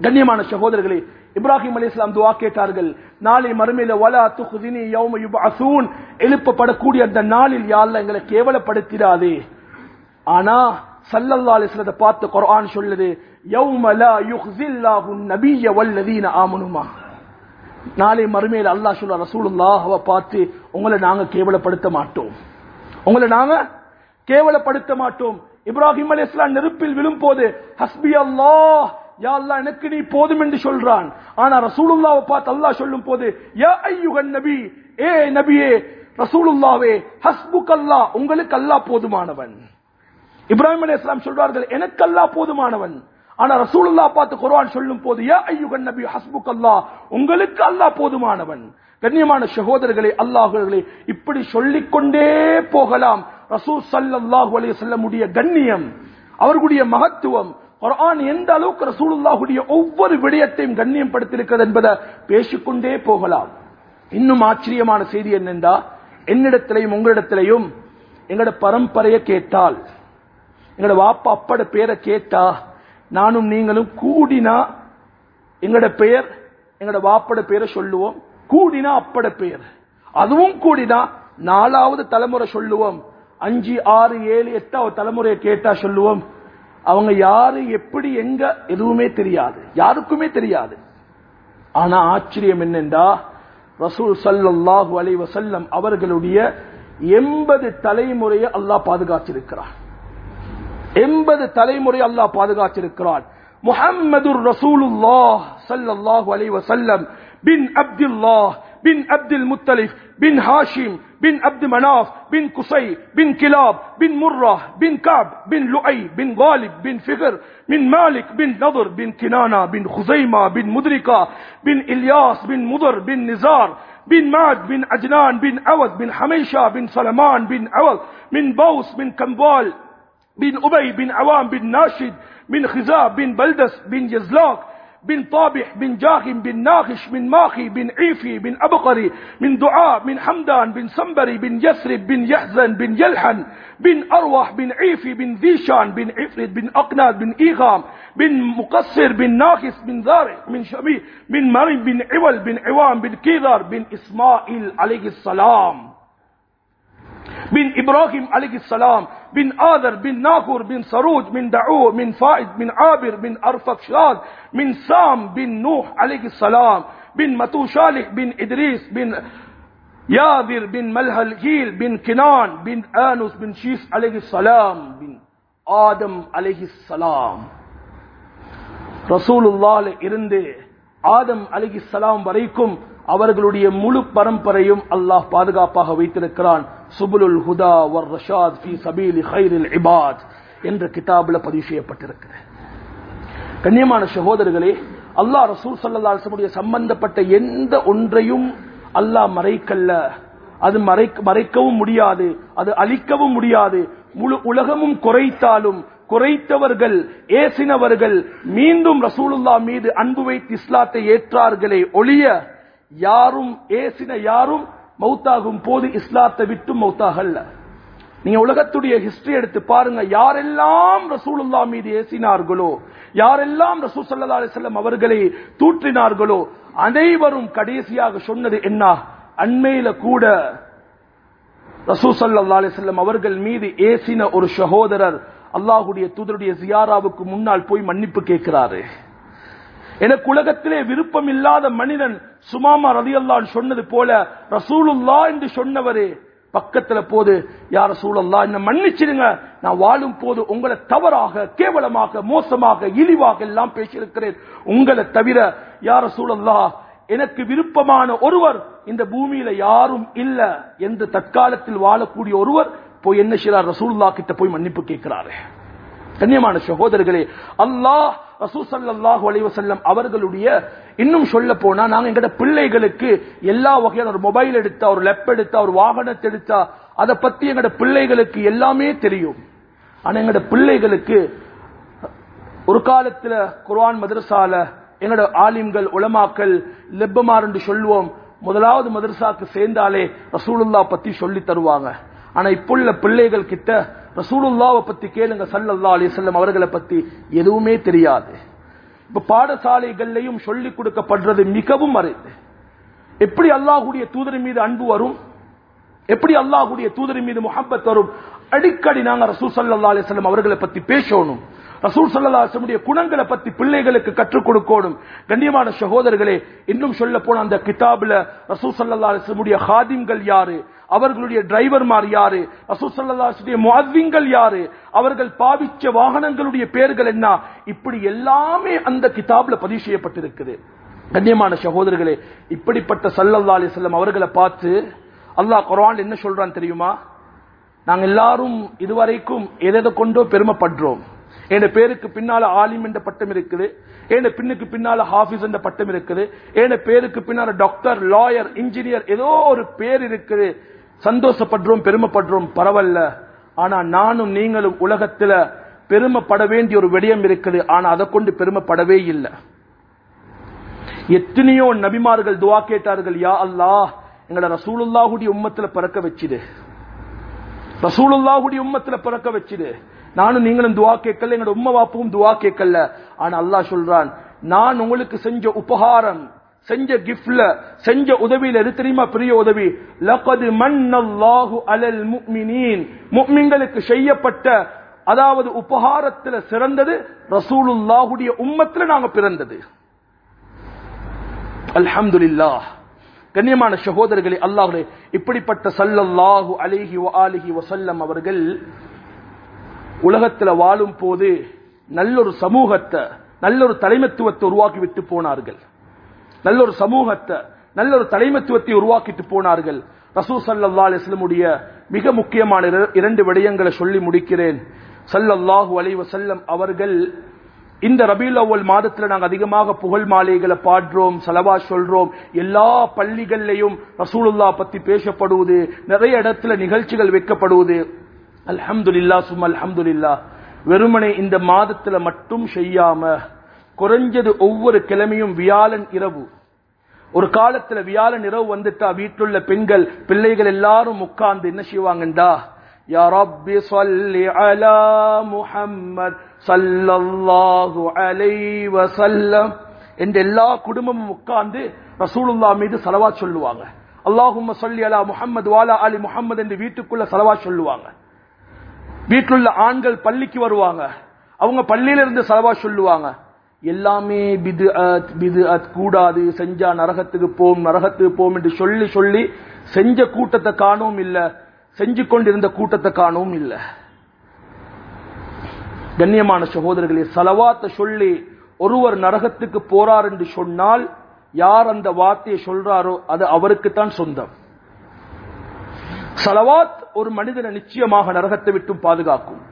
கண்ணியமான சகோதரர்களே இப்ராஹிம் அலி இஸ்லாம் துவா கேட்டார்கள். நாளை மறுமையில வலா துஹ்தினி யௌம யுபஅஸூன். எழுப்பப்படக்கூடிய அந்த நாளில் யாழ்ல எங்களை கேவலப்படுத்திடாதே. ஆனா சல்லல்லாஹு அலைஹி பார்த்து குரான் சொல்லுது யௌம லா யுஹ்ஸில்லாஹு நபிய்ய வல்லதீன ஆமனுமா. நாளை மறுமையில் அல்லாஹ் சொல்ல ரசூலுல்லாஹ்வை பார்த்து உங்களை நாங்க கேவலப்படுத்த மாட்டோம். உங்களை நாங்க கேவலப்படுத்த மாட்டோம். இப்ராஹிம் அலைஹிஸ்ஸலாம் நெருப்பில் விழும்போது ஹஸ்பி அல்லாஹ் யா அல்லா எனக்கு நீ போதும் என்று சொல்றான். ஆனா ரசூலுல்லாவை பார்த்து அல்லாஹ் சொல்லும் போது யா ஐயுகன் நபி ஏ நபியே ரசூலுல்லாவே ஹஸ்புக் அல்லாஹ் உங்களுக்கு அல்லாஹ் போதுமானவன். இப்ராஹிம் அலைஹிஸ்ஸலாம் சொல்றார்கள் எனக்கு அல்லா போதுமானவன். ஆனா ரசூலுல்லாஹ் பார்த்து குர்ஆன் சொல்லும் போது யா ஐயுகன் நபி ஹஸ்புக் அல்லாஹ் உங்களுக்கு அல்லாஹ் போதுமானவன். கண்ணியமான சகோதரர்களே அல்லாஹர்களே இப்படி சொல்லிக்கொண்டே போகலாம். ரசூல் ஸல்லல்லாஹு செல்ல முடிய கண்ணியம் அவர்களுடைய மகத்துவம் குரான் எந்த அளவுக்கு ரசூலுல்லாஹுடைய ஒவ்வொரு விடயத்தையும் கண்ணியம் படுத்திருக்கிறது என்பதை பேசிக்கொண்டே போகலாம். இன்னும் ஆச்சரியமான செய்தி என்னென்றா என்னிடத்திலையும் உங்களிடத்திலையும் எங்களோட பரம்பரையை கேட்டால் எங்களோட வாப்பா அப்பட பேரை கேட்டா நானும் நீங்களும் கூடினா எங்களோட பெயர் எங்களோட வாப்பட பேரை சொல்லுவோம். கூடினா அப்பட பெயர் அதுவும் கூடினா நாலாவது தலைமுறை சொல்லுவோம். அஞ்சு ஆறு ஏழு எட்டாவது தலைமுறையை கேட்டா சொல்லுவோம். அவங்க யாரு எப்படி எங்க எதுவுமே தெரியாது. யாருக்குமே தெரியாது. ஆனா ஆச்சரியம் என்னென்றா ரசூல் ஸல்லல்லாஹு அலைஹி வஸல்லம் அவர்களுடைய எண்பது தலைமுறையை அல்லாஹ் பாதுகாத்திருக்கிறார் எண்பது தலைமுறை அல்லாஹ் பாதுகாத்திருக்கிறான். முஹம்மது ரசூலுல்லாஹ் சல்லாஹூ அலைஹி வசல்லம் பின் அப்துல்லாஹ் பின் அப்துல் முத்தலிஃப் بن هاشم بن عبد مناف بن قصي بن كلاب بن مرة بن كعب بن لؤي بن غالب بن فخر بن مالك بن نضر بن كنانة بن خزيمة بن مدركة بن إلياس بن مضر بن نزار بن معد بن عجنان بن عوض بن حميشة بن سلمان بن عوض من بوس بن كنبال بن أبي بن عوام بن ناشد بن خزاب بن بلدس بن يزلاق بن طابح بن جاهم بن ناخش بن ماخي بن عيفي بن أبقري من دعاء بن حمدان بن سنبري بن يسرب بن يحزن بن يلحن بن أروح بن عيفي بن ذيشان بن عفرت بن أقناد بن إيغام بن مقصر بن ناخس بن ذارع بن شبي بن مريم بن عول بن عوام بن كيدر بن إسماعيل عليه السلام. بن إبراهيم عليه السلام بن آذر بن ناكور بن سرود بن دعو من فائد بن عابر بن أرفكشاد من سام بن نوح عليه السلام بن متو صالح بن إدريس بن ياذر بن ملهلجيل بن كنان بن آنس بن شيس عليه السلام بن آدم عليه السلام ரசூலுல்லால இருந்து ஆதம் அலிகிஸ்லாம் வரைக்கும் அவர்களுடைய முழு பரம்பரையும் அல்லாஹ் பாதுகாப்பாக வைத்திருக்கிறான். சுபுலுல் ஹுதா வர் ரஷாத் ஃபி சபீலி ஹைரில் இபாத் என்ற கிதாபில் பதிவு செய்யப்பட்டிருக்கிறது. கண்ணியமான சகோதரர்களே அல்லாஹ் ரசூல் சல்லாசமுடைய சம்பந்தப்பட்ட எந்த ஒன்றையும் அல்லாஹ் மறைக்கல்ல. அது மறைக்கவும் முடியாது அது அழிக்கவும் முடியாது. முழு உலகமும் குறைத்தாலும் குறைத்தவர்கள் ஏசினவர்கள் மீண்டும் ரசூலுல்லா மீது அன்பு வைத்து இஸ்லாத்தை ஏற்றார்களே ஒளிய யாரும் ஏசின யாரும் மௌத்தாகும் போது இஸ்லாத்தை விட்டு மௌத்தாகல்ல. நீங்க உலகத்துடைய ஹிஸ்டரி எடுத்து பாருங்க யாரெல்லாம் ரசூலுல்லா மீது ஏசினார்களோ யாரெல்லாம் ரசூல் சல்லா அலிசல்லம் அவர்களை தூற்றினார்களோ அனைவரும் கடைசியாக சொன்னது என்ன? அண்மையில கூட ரசூ சல்லா அலிசல்லம் அவர்கள் மீது ஏசின ஒரு சகோதரர் அல்லாஹுடைய தூதருடைய ஜியாராவுக்கு முன்னால் போய் மன்னிப்பு கேட்கிறாரு. எனக்கு உலகத்திலே விருப்பம் இல்லாத மனிதன் சுமாமா ரதியல்லான் சொன்னது போல ரசூலுல்லா என்று சொன்னவரே பக்கத்துல போது யார் சூழல்லா என்ன மன்னிச்சிருங்க நான் வாழும் போது உங்களை தவறாக கேவலமாக மோசமாக இழிவாக எல்லாம் பேசியிருக்கிறேன். உங்களை தவிர யார் சூழல்லா எனக்கு விருப்பமான ஒருவர் இந்த பூமியில யாரும் இல்ல. என்று தற்காலத்தில் வாழக்கூடிய ஒருவர் போய் என்ன செய்யறார் ரசூல்லா கிட்ட போய் மன்னிப்பு கேட்கிறாரு. கண்ணியமான சகோதரர்களே அல்லாஹ் ரசூ சல்லாஹூ அலைவசல்லம் அவர்களுடைய இன்னும் சொல்ல போனா நாங்க எங்கட பிள்ளைகளுக்கு எல்லா வகையான ஒரு மொபைல் எடுத்தா ஒரு லெப் எடுத்தா ஒரு வாகனத்தை எடுத்தா அதை பத்தி எங்கட பிள்ளைகளுக்கு எல்லாமே தெரியும். ஆனா எங்கட பிள்ளைகளுக்கு ஒரு காலத்துல குர்ஆன் மதரசால எங்கட ஆலிம்கள் உளமாக்கல் லெப்பமார் என்று சொல்லுவோம் முதலாவது மதரசாக்கு சேர்ந்தாலே ரசூலுல்லா பத்தி சொல்லி தருவாங்க. ஆனா இப்புள்ள பிள்ளைகள் கிட்ட ரசூலுல்லாவை பத்தி கேளுங்க சல்லல்லா அலிசல்லம் அவர்களை பத்தி. எதுவுமே தெரியாது. இப்ப பாடசாலைகள்லையும் சொல்லிக் கொடுக்கப்படுறது மிகவும் அரிது. எப்படி அல்லாஹுடைய தூதரின் மீது அன்பு வரும்? எப்படி அல்லாஹுடைய தூதர் மீது முகப்பத் வரும்? அடிக்கடி நாங்க ரசூல் சல்லா அலிசல்லம் அவர்களை பத்தி பேசணும். ரசூல் சல்லாசனுடைய குணங்களை பத்தி பிள்ளைகளுக்கு கற்றுக் கொடுக்கணும். கண்ணியமான சகோதரர்களே இன்னும் சொல்ல போன அந்த கிதாபில் ரசூல் சல்லா அலிசல்லுடைய ஹாதிம்கள் யாரு? அவர்களுடைய டிரைவர்மார் யாரு? ரசூல் சல்லாஹுடைய யாரு? அவர்கள் பாவிச்ச வாகனங்களுடைய பெயர்கள் என்ன? இப்படி எல்லாமே அந்த கிதாப்ல பதிவு செய்யப்பட்டிருக்குது. கண்ணியமான சகோதரர்களே இப்படிப்பட்ட சல்லல்லா அலிசல்லம் அவர்களை பார்த்து அல்லாஹ் குரான் என்ன சொல்றான் தெரியுமா? நாங்க எல்லாரும் இதுவரைக்கும் எதை கொண்டோ பெருமைப்படுறோம். என் பேருக்கு பின்னால ஆலிம் என்ற பட்டம் இருக்குது. என் பின்னுக்கு பின்னால ஹாஃபிஸ் என்ற பட்டம் இருக்குது. என் பேருக்கு பின்னால டாக்டர் லாயர் இன்ஜினியர் ஏதோ ஒரு பேர் இருக்குது. சந்தோஷப்படுறோம் பெருமைப்படுறோம் பரவாயில்ல. ஆனா நானும் நீங்களும் உலகத்துல பெருமைப்பட வேண்டிய ஒரு விடயம் இருக்குது. ஆனா அதை கொண்டு பெருமைப்படவே இல்லை. எத்தனையோ நபிமார்கள் துவா கேட்டார்கள் யா அல்லாஹ் எங்களை ரசூலுல்லாஹுடைய உம்மத்துல பிறக்க வச்சிடு ரசூலுல்லாஹுடைய உம்மத்துல பிறக்க வச்சிடு நானும் நீங்களும் துவா கேட்கல எங்களோட உம்ம வாப்பும் துவா கேட்கல. ஆனா அல்லாஹ் சொல்றான் நான் உங்களுக்கு செஞ்ச உபகாரம் செஞ்ச கிஃப்ட்ல செஞ்ச உதவியில எது தெரியுமா? பெரிய உதவி. லகது மன்னல்லாஹு அலல் முக்மினின். முக்மின்களுக்கு செய்யப்பட்ட அதாவது உபகாரத்துல சிறந்தது ரசூலுல்லாஹுடைய உம்மத்துல நாங்க பிறந்தது. அல்ஹம்துலில்லாஹ். கண்ணியமான சகோதரர்களே அல்லாஹ்வே இப்படிப்பட்ட சல்லல்லாஹு அலிஹி அலிஹி வசல்லம் அவர்கள் உலகத்துல வாழும் போது நல்லொரு சமூகத்தை நல்லொரு தலைமைத்துவத்தை உருவாக்கி விட்டு போனார்கள். நல்ல ஒரு சமூகத்தை நல்ல ஒரு தலைமைத்துவத்தை உருவாக்கிட்டு போனார்கள். ரசூ சல்லா அலிஸ்லமுடைய மிக முக்கியமான இரண்டு விடயங்களை சொல்லி முடிக்கிறேன். சல்லல்லாஹு அலி செல்லம் அவர்கள் இந்த ரபீல் அவ்வல் மாதத்துல நாங்க அதிகமாக புகழ் மாலைகளை பாடுறோம் செலவா சொல்றோம். எல்லா பள்ளிகள்லையும் ரசூலுல்லா பத்தி பேசப்படுவது நிறைய இடத்துல நிகழ்ச்சிகள் வைக்கப்படுவது. அல்ஹம்துலில்லா சும் அல்ஹம்துலில்லா வெறுமனை இந்த மாதத்துல மட்டும் செய்யாம குறைஞ்சது ஒவ்வொரு கிழமையும் வியாழன் இரவு. ஒரு காலத்துல வியாழன் இரவு வந்துட்டா வீட்டுள்ள பெண்கள் பிள்ளைகள் எல்லாரும் உட்கார்ந்து என்ன செய்வாங்கண்டா? யா ரப்பி அலா முஹம்மத் ஸல்லல்லாஹு அலைஹி வஸல்லம் என்ற எல்லா குடும்பமும் உட்கார்ந்து ரசூலுல்லா மீது ஸலவாத் சொல்லுவாங்க. அல்லாஹும் சொல்லி அலா முஹம்மது வாலா அலி முஹம்மது என்று வீட்டுக்குள்ள ஸலவாத் சொல்லுவாங்க. வீட்டில் உள்ள ஆண்கள் பள்ளிக்கு வருவாங்க. அவங்க பள்ளியில இருந்து செலவா சொல்லுவாங்க. எல்லாமே பிது பிது கூடாது செஞ்சா நரகத்துக்கு போம் நரகத்துக்கு போம் என்று சொல்லி சொல்லி செஞ்ச கூட்டத்தை காணவும் இல்லை செஞ்சு கொண்டிருந்த கூட்டத்தை காணவும் இல்லை. கண்ணியமான சகோதரர்களே சலவாத்தை சொல்லி ஒருவர் நரகத்துக்கு போறார் என்று சொன்னால் யார் அந்த வார்த்தையை சொல்றாரோ அது அவருக்குத்தான் சொந்தம். சலவாத் ஒரு மனிதனை நிச்சயமாக நரகத்தை விட்டும் பாதுகாக்கும்.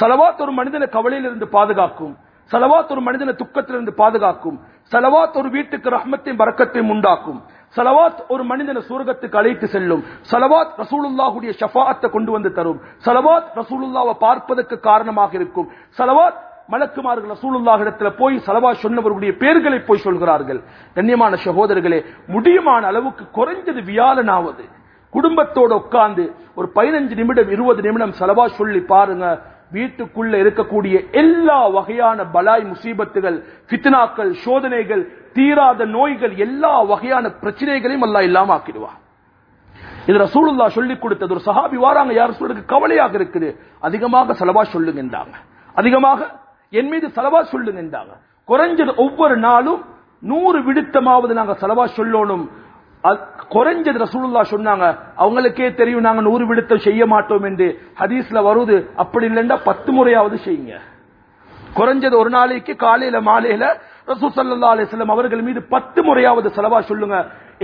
சலவாத் ஒரு மனிதனை கவலையிலிருந்து பாதுகாக்கும். செலவாத் ஒரு மனிதனை துக்கத்திலிருந்து பாதுகாக்கும். செலவாத் ஒரு வீட்டுக்கு ரஹ்மத்தையும் பறக்கத்தையும் உண்டாக்கும். சலவாத் ஒரு மனிதனை சூரகத்துக்கு அழைத்து செல்லும். சலவாத் ரசூலுல்லாஹுடைய ஷஃபாத்தை கொண்டு வந்து தரும். சலவாத் ரசூலுல்லாவை பார்ப்பதற்கு காரணமாக இருக்கும். சலவாத் மலக்குமார்கள் ரசூலுல்லாஹ் இடத்துல போய் சலவா சொன்னவர்களுடைய பேர்களை போய் சொல்கிறார்கள். கண்ணியமான சகோதரர்களே முடியுமான அளவுக்கு குறைஞ்சது வியாழனாவது. குடும்பத்தோட உட்கார்ந்து ஒரு பதினஞ்சு நிமிடம் இருபது நிமிடம் செலவா சொல்லி பாருங்க. வீட்டுக்குள்ள இருக்கக்கூடிய எல்லா வகையான பலாய் முசீபத்துகள் பித்னாக்கள் சோதனைகள் தீராத நோய்கள் எல்லா வகையான பிரச்சனைகளையும் அல்லா இல்லாம ஆக்கிடுவா இது ரசூலுல்லா சொல்லிக் கொடுத்தது. ஒரு சஹாபி வாராங்க யார் சொல்றதுக்கு கவலையாக இருக்குது. அதிகமாக செலவா சொல்லுங்கன்றாங்க. அதிகமாக என் மீது செலவா சொல்லுங்கன்றாங்க. குறைஞ்சது ஒவ்வொரு நாளும் நூறு விடுத்தமாவது நாங்க செலவா சொல்லணும். குறைஞ்சது ரசூலுல்லா சொன்னாங்க அவங்களுக்கே தெரியும் நாங்க நூறு விடுத்தம் செய்ய மாட்டோம் என்று. ஹதீஸ்ல வருது அப்படி இல்லைண்டா பத்து முறையாவது செய்யுங்க. குறைஞ்சது ஒரு நாளைக்கு காலையில மாலையில ரசூ சல்லா அலிஸ்லம் அவர்கள் மீது பத்து முறையாவது செலவா சொல்லுங்க.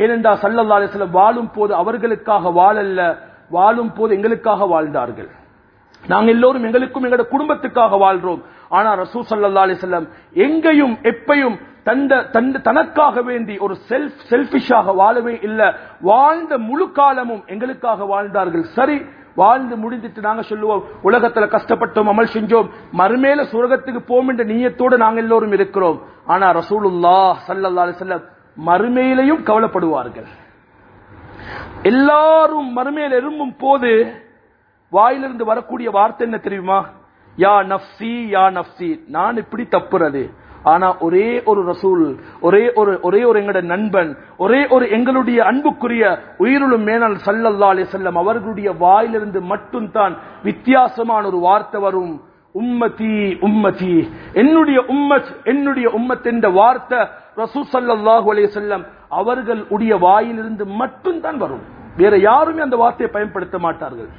ஏனென்றா சல்லல்லா அலிஸ்லம் வாழும் போது அவர்களுக்காக வாழல்ல வாழும் போது எங்களுக்காக வாழ்ந்தார்கள். நாங்க எல்லோரும் எங்களுக்கும் எங்களோட குடும்பத்துக்காக வாழ்றோம். ஆனா ரசூ சல்லா அலிஸ்லம் எங்கேயும் எப்பையும் தனக்காக வேண்டி ஒரு செல்ஃப் செல்பிஷாக வாழவே இல்லை. வாழ்ந்த முழு காலமும் எங்களுக்காக வாழ்ந்தார்கள். சரி வாழ்ந்து முடிந்துட்டு நாங்க சொல்லுவோம் உலகத்துல கஷ்டப்பட்டோம் அமல் செஞ்சோம் மறுமேல சுரகத்துக்கு போம் என்ற நீயத்தோடு நாங்க எல்லோரும் இருக்கிறோம். ஆனா ரசூலுல்லா சல்லல்லா செல்ல மறுமையிலையும் கவலைப்படுவார்கள். எல்லாரும் மறுமையில் எறும்பும் போது வாயிலிருந்து வரக்கூடிய வார்த்தை என்ன தெரியுமா? யா நப்சி யா நப்சி நான் இப்படி தப்புறது. ஆனா ஒரே ஒரு ரசூல் ஒரே ஒரு ஒரே ஒரு எங்களோட நண்பன் ஒரே ஒரு எங்களுடைய அன்புக்குரிய உயிருளும் மேனல் சல்லல்லா அலி செல்லம் அவர்களுடைய வாயிலிருந்து மட்டும் தான் வித்தியாசமான ஒரு வார்த்தை வரும். உம்மதி உம்மதி. என்னுடைய உம்மத் என்னுடைய உம்மத் என்ற வார்த்தை ரசூ சல்லாஹூ அலே செல்லம் அவர்கள் உடைய வாயிலிருந்து மட்டும் தான் வரும். வேற யாருமே அந்த வார்த்தையை பயன்படுத்த மாட்டார்கள்.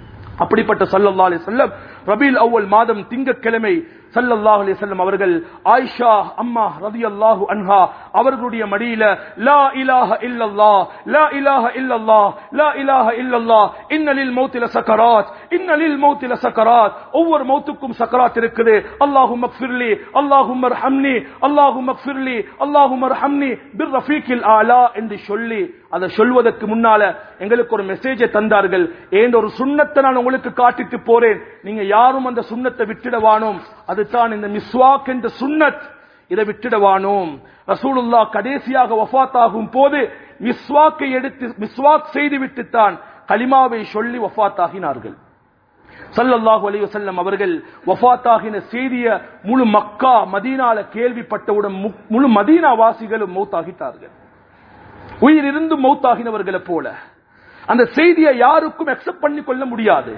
அப்படிப்பட்ட சல்லல்லா அலி செல்லம் ரபீல் அவ்வல் மாதம் திங்கக்கிழமை சல்லல்லாஹு அலைஹி வஸல்லம் அவர்கள் ஆயிஷா அம்மா ரலியல்லாஹு அன்ஹா அவர்களுடைய மடியில லா இலாஹ இல்லல்லா லா இலாஹ இல்லல்லா லா இலாஹ இல்லல்லா இன்னலில் மௌத்தில சக்கராத் இன்னலில் மௌத்தில சக்கராத் ஒவ்வொரு மௌத்துக்கும் சக்கராத் இருக்குது. அல்லாஹும் மக்ஃபிர்லி அல்லாஹும் அர்ஹம்னி அல்லாஹும் மக்ஃபிர்லி அல்லாஹும் அர்ஹம்னி பிர் ரஃபீக்கில் ஆலா என்று சொல்லி அதை சொல்வதற்கு முன்னால எங்களுக்கு ஒரு மெசேஜை தந்தார்கள். ஏன் ஒரு சுண்ணத்தை நான் உங்களுக்கு காட்டிட்டு போறேன்? நீங்க யாரும் அந்த சுண்ணத்தை விட்டுடவானோம்? அதுதான் இந்த மிஸ்வாக் என்ற சுன்னத். இதை விட்டுடவானோம் ரசூலுல்லா கடைசியாக வஃபாத் ஆகும் போது மிஸ்வாக்கை எடுத்து மிஸ்வாக் செய்து விட்டுத்தான் கலிமாவை சொல்லி வஃபாத் ஆகினார்கள் சல்லல்லாஹு அலைஹி வஸல்லம் அவர்கள் வஃபாத்தாகின செய்திய முழு மக்கா மதீனால கேள்விப்பட்டவுடன் மு- முழு மதீனா வாசிகளும் மௌத்தாகிட்டார்கள். உயிர் இருந்து மௌத்தாகினவர்களை போல. அந்த செய்தியை யாருக்கும் அக்செப்ட் பண்ணி கொள்ள முடியாது.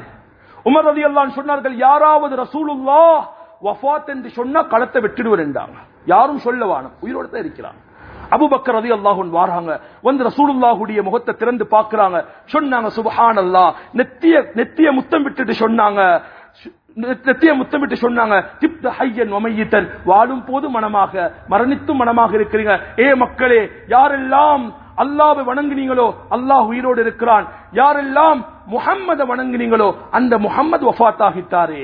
உமர் ரலியல்லாஹு சொன்னார்கள் யாராவது ரசூலுல்லா வஃத் என்று சொன்னா களத்தை வெட்டிடுவர் என்றாங்க. யாரும் சொல்லவான உயிரோட தான் இருக்கிறான். அபுபக்கர் ரதி அல்லாஹுன் வாராங்க. வந்து ரசூலுல்லாஹுடைய முகத்தை திறந்து பாக்குறாங்க சொன்னாங்க சுபஹான் அல்லா நெத்திய நெத்திய முத்தம் விட்டுட்டு சொன்னாங்க. நெத்திய நெத்திய முத்தமிட்டு சொன்னாங்க திப்த ஹையன் வமையித்தன். வாழும் போது மனமாக மரணித்தும் மனமாக இருக்கிறீங்க. ஏ மக்களே யாரெல்லாம் அல்லாவை வணங்குனீங்களோ அல்லாஹ் உயிரோடு இருக்கிறான். யாரெல்லாம் முஹம்மதை வணங்குனீங்களோ அந்த முஹம்மது வஃத் ஆகித்தாரே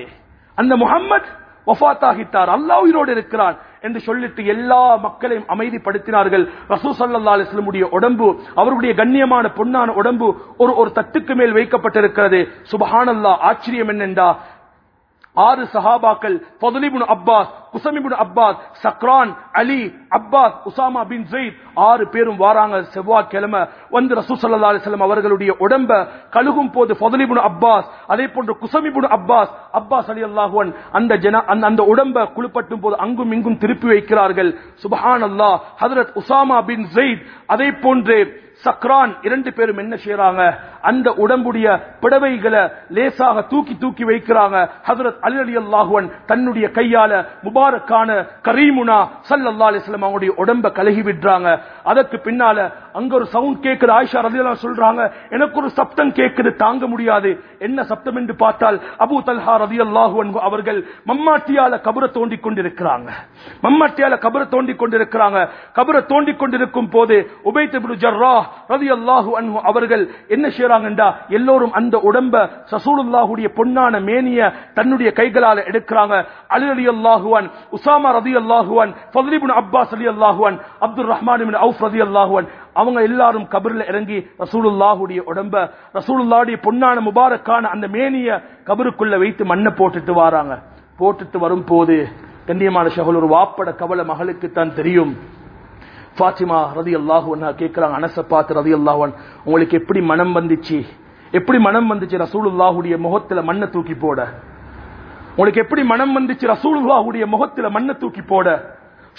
அந்த முஹம்மத் வஃபாத் அல்லா அல்லாஹ் உயிரோடு இருக்கிறான் என்று சொல்லிட்டு எல்லா மக்களையும் அமைதிப்படுத்தினார்கள். ரசூ சல்லா அலிஸ்லமுடைய உடம்பு அவருடைய கண்ணியமான பொன்னான உடம்பு ஒரு ஒரு தட்டுக்கு மேல் வைக்கப்பட்டிருக்கிறது. சுபஹானல்லா ஆச்சரியம் என்னென்றா? ஆறு சஹாபாக்கள் Fadl ibn Abbas Qutham ibn Abbas சக்ரான் Ali Abbas Usama bin Zaid ஆறு பேரும் வாராங்க செவ்வாய்க்கிழமை. வந்து ரசூல் ஸல்லல்லாஹு அலைஹி அவர்களுடைய உடம்ப கழுகும் போது ஃபதலிபுன் அப்பாஸ் அதே போன்று குசமிபுன் அப்பாஸ் அப்பாஸ் அலி அல்லாஹுவன் அந்த ஜன அந்த- அந்த உடம்ப குளிப்பட்டும் போது அங்கும் இங்கும் திருப்பி வைக்கிறார்கள். சுபஹான் அல்லா ஹதரத் உசாமா பின் ஜெயித் அதே போன்று சக்ரான் இரண்டு பேரும் என்ன செய்யறாங்க? அந்த உடம்புடைய பிடவைகளை லேசாக தூக்கி தூக்கி வைக்கிறாங்க. ஹசரத் அலி அலி அல்லாஹுவன் தன்னுடைய கையால முபாரக்கான கரீமுனா சல்லா அலிஸ்லாம் அவங்களுடைய உடம்ப கலகி விடுறாங்க. அதற்கு பின்னால அங்க ஒரு சவுண்ட் கேட்குது ஆயிஷா ரலியல்லாஹு சொல்றாங்க எனக்கு ஒரு சப்தம் கேட்குது தாங்க முடியாது. என்ன சப்தம் என்று பார்த்தால் அபூ தல்ஹா ரதி அல்லாஹுவன் அவர்கள் மம்மாட்டியால கபரை தோண்டி கொண்டிருக்கிறாங்க. மம்மாட்டியால கபரை தோண்டி கொண்டிருக்கிறாங்க. கபரை தோண்டி கொண்டிருக்கும் போது உபைத் ஜர்ரா ரவி அல்லாஹு அன்ஹு அவர்கள் என்ன செய்யறாங்கண்டா எல்லோரும் அந்த உடம்ப சசூலுல்லாஹுடைய பொன்னான மேனிய தன்னுடைய கைகளால எடுக்கிறாங்க. அலி அலி அல்லாஹுவன் உசாமா ரதி அல்லாஹுவன் ஃபத்ல் அப்பாஸ் அலி அல்லாஹுவன் அப்துல் ரஹ்மான் அவுஃப் ரதி அல்லாஹுவன் அவங்க எல்லாரும் கபர்ல இறங்கி ரசூலுல்லாஹுடைய உடம்ப ரசூலுல்லாவுடைய பொன்னான முபாரக்கான அந்த மேனிய கபருக்குள்ள வைத்து மண்ணை போட்டுட்டு வராங்க. போட்டுட்டு வரும் போது கண்ணியமான ஷஹல் ஒரு வாப்பட கவலை மகளுக்கு தான் தெரியும். ஃபாத்திமா ரதி அல்லாஹு கேட்கிறாங்க அனச பார்த்து ரதி அல்லாஹன் உங்களுக்கு எப்படி மனம் வந்துச்சு? எப்படி மனம் வந்துச்சு ரசூலுல்லாஹுடைய முகத்துல மண்ணை தூக்கி போட? உங்களுக்கு எப்படி மனம் வந்துச்சு ரசூலுல்லாஹுடைய முகத்துல மண்ணை தூக்கி போட?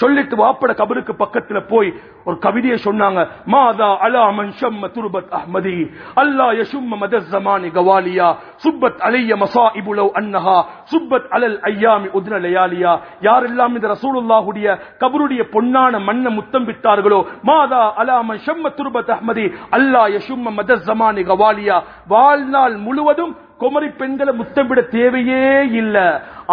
சொல்லிட்டு வாப்பட கபருக்கு பக்கத்துல போய் ஒரு கவிதையை சொன்னாங்க. மாதா அலா மன் ஷம்ம துருபத் அஹ்மதி அல்லா யஷும்ம மத ஜமானி கவாலியா சுப்பத் அலைய மசா லவ் அன்னஹா சுப்பத் அலல் ஐயாமி உத்ன லயாலியா. யாரெல்லாம் இந்த ரசூலுல்லாஹுடைய கபருடைய பொன்னான மண்ணை முத்தம் விட்டார்களோ மாதா அலா மன் ஷம்ம துருபத் அஹ்மதி அல்லா யஷும்ம மத ஜமானி கவாலியா. வாழ்நாள் முழுவதும் குமரி பெண்களை முத்தமிட தேவையே இல்லை.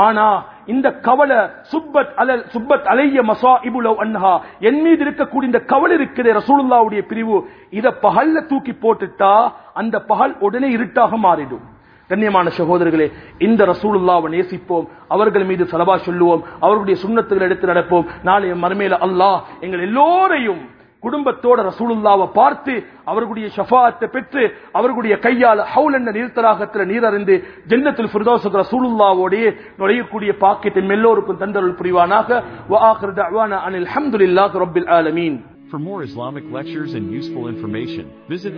ஆனா இந்த கவலை சுப்பத் அலல் சுப்பத் அலைய மசா இபுலவ் அன்ஹா. என் மீது இருக்கக்கூடிய இந்த கவலை இருக்கிற ரசூலுல்லாவுடைய பிரிவு. இத பகல்ல தூக்கி போட்டுட்டா அந்த பகல் உடனே இருட்டாக மாறிடும். கண்ணியமான சகோதரர்களே இந்த ரசூலுல்லாவை நேசிப்போம். அவர்கள் மீது சலபா சொல்லுவோம். அவர்களுடைய சுண்ணத்துகள் எடுத்து நடப்போம். நாளைய மறுமையில அல்லாஹ் எங்கள் எல்லோரையும் குடும்பத்தோட ரசூலுல்லாவை பார்த்து அவர்களுடைய ஷஃபாத்தை பெற்று அவர்களுடைய கையால் ஹவுல் என்ற நீர்த்தராகத்தில் நீர் அறிந்து ஜன்னத்தில் ஃபிர்தௌஸ் ரசூலுல்லாவோடைய நுழையக்கூடிய பாக்கியத்தை எல்லோருக்கும் தந்தருள் புரிவானாக وآخر دعوانا أن الحمد لله رب العالمين For more Islamic lectures and useful information, visit